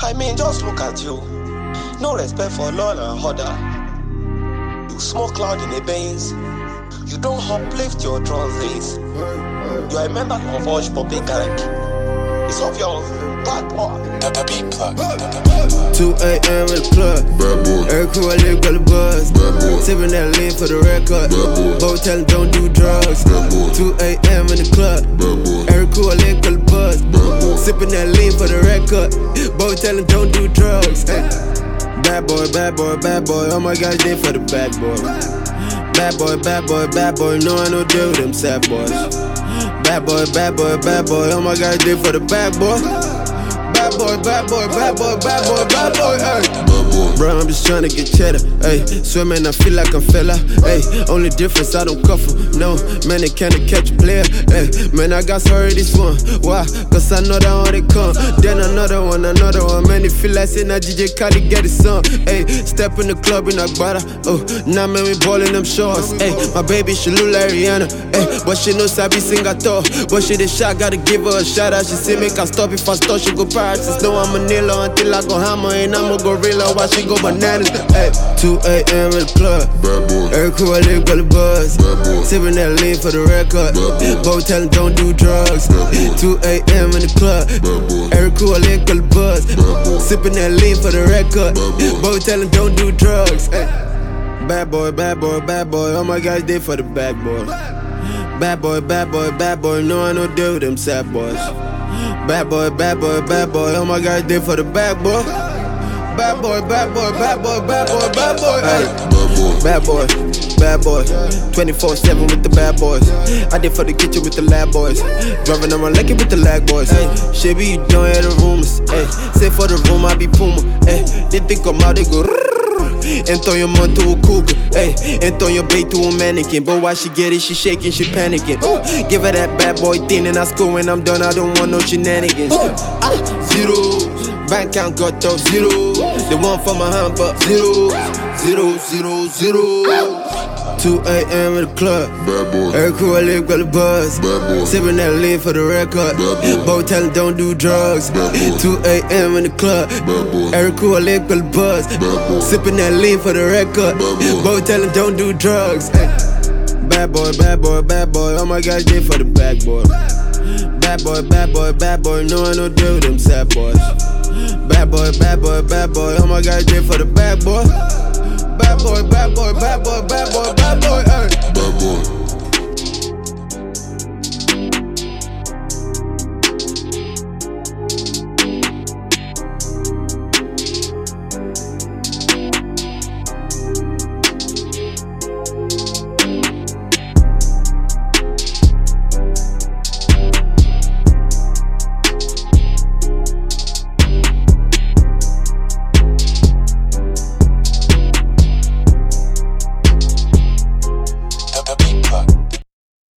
I mean, just look at you. No respect for law and order. You smoke cloud in the veins. You don't uplift your translates. You are a member of Hush Public Gang. It's obvious. Bad boy. The beat plug. 2 a.m. in the club. Bad boy. Every crew I live got a buzz. Bad boy. Sipping that lean for the record. Bad boy. Both tell 'em don't do drugs. Bad boy. 2 a.m. in the club. Bad boy. Every crew I live got a buzz. Bad boy. Sipping that lean for the record. Both tell 'em don't do drugs. Hey. Bad boy, bad boy, bad boy. Oh my gosh, they for the bad boy. Bad boy, bad boy, bad boy. No, I no deal with them sad boys. Bad boy, bad boy, bad boy. Oh my gosh, they for the bad boy. Boy, bad boy, bad boy, bad boy, bad boy. Boy. Bro, I'm just trying to get cheddar. Hey, swimming, I feel like I'm fella. Hey, only difference, I don't cuffle. No, man, they can't catch a player. Hey, man, I got sorry this one. Why? Cause I know that one they come. Then another one, another one. Man, it feel like saying that DJ Khaled get his son. Hey, step in the club in Agbada. Oh, now man, we ballin' them shorts. Hey, my baby, she look like Rihanna. Hey, but she knows I be sing at all. But she the shot, gotta give her a shout out. She say, make I stop if I stop, she go paralysis. No, I'm a Nilo until I go hammer, and I'm a gorilla. Why she go bananas? Hey, 2 a.m. in the club. Bad boy. Every crew I live got a buzz. Bad boy. Sipping that lean for the record. Both tell 'em don't do drugs. 2 a.m. in the club. Bad boy. Every crew I live got a buzz. Sipping that lean for the record. Both tell 'em don't do drugs. Hey. Bad boy, bad boy, bad boy. Oh my gosh, they for the bad boy. Bad boy, bad boy, bad boy. No, I no deal with them sad boys. Bad boy, bad boy, bad boy. Oh my gosh, they for the bad boy. Bad boy, bad boy, bad boy, bad boy, bad boy. Hey. Bad boy. Bad boy, 24 7 with the bad boys. I did for the kitchen with the lab boys. Driving around lucky with the lag boys. Hey, Shabby, you don't hear the rumors. Hey, say for the room, I be Puma. Hey, they think I'm out, they go. Entonces monto a cougar, ey Entonces bait to a mannequin But why she get it, she shaking, she panicking. Give her that bad boy thing and I school when I'm done I don't want no shenanigans. Ah, Zeros, bank account got those zero. The one for my hand but zeros Zero, zero, zero 2 a.m. in the club Bad boy. Every crew I live got a buzz Bad boy. Sipping that lean for the record Bad boy. Both tell 'em don't do drugs Bad boy. 2 a.m. in the club Bad boy. Every crew I live got a buzz Bad boy. Sipping that lean for the record. Bad boy. Both tell 'em don't do drugs. Ay. Bad boy, bad boy, bad boy. Oh my gosh, they for the bad boy. Bad boy, bad boy, bad boy. No, I no deal with them sad boys. Bad boy, bad boy, bad boy. Oh my gosh, they for the bad boy. Bad boy, bad boy, bad boy, bad boy, bad boy. Ay. Bad boy.